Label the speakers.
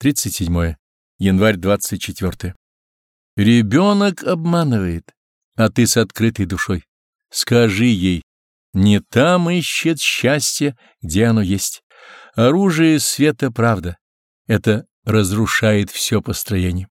Speaker 1: 37. Январь 24. Ребенок обманывает, а ты с открытой душой. Скажи ей, не там ищет счастье, где оно есть. Оружие света — правда. Это разрушает все построение.